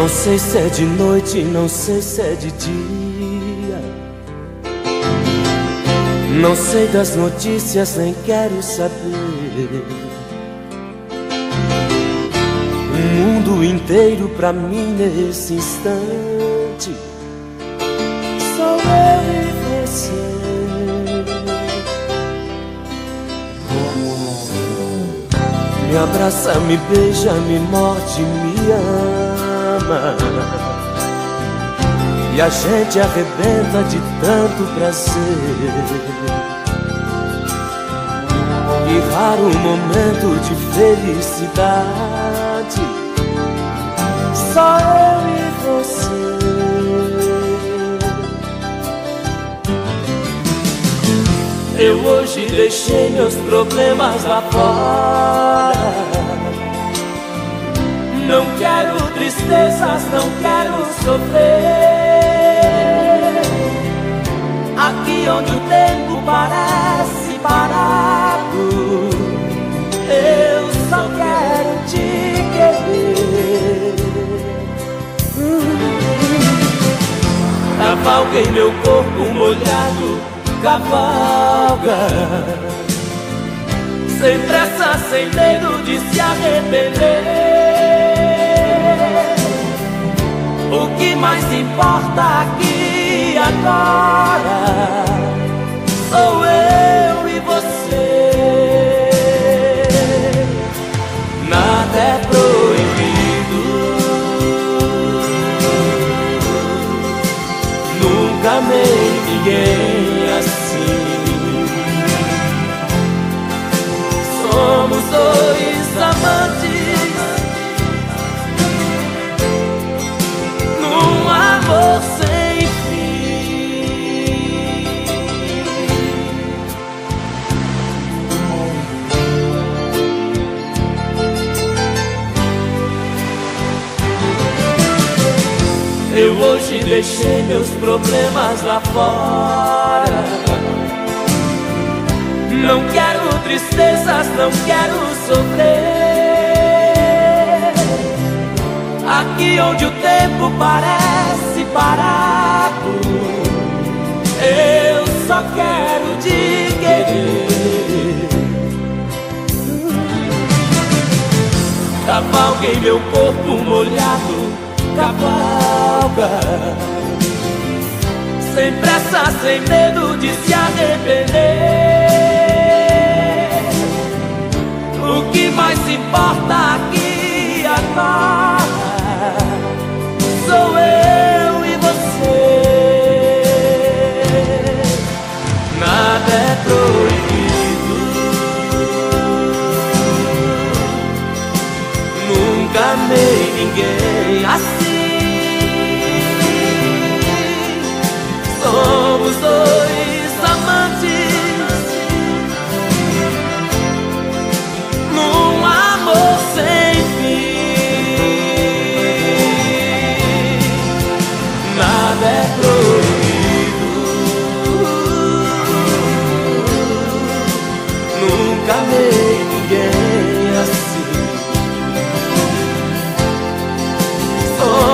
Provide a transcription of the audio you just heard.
Não sei se é de noite, não sei se é de dia. Não sei das notícias, nem quero saber. O mundo inteiro pra mim nesse instante. Sou eu e você. Me abraça, me beija, me morde, me ama. E a gente arrebenta de tanto prazer. E raro momento de felicidade. Só eu e você. Eu hoje deixei meus problemas lá fora. Não quero tristezas, não quero sofrer. Aqui onde o tempo parece parado, eu só quero te querer. Cavalguei meu corpo molhado cavalga Sem pressa, sem medo de se arrepender importa aqui agora. Sou eu e você. Nada é proibido. Nunca amei ninguém somos dois amantes hoje deixei meus problemas lá fora. Não quero tristezas, não quero sofrer. Aqui onde o tempo parece parado, eu só quero te querer. Cavalguei meu corpo molhado, Sem pressa, sem medo de se arrepender. O que mais importa aqui agora sou eu e você. Nada é proibido. Nunca amei ninguém assim. corazón.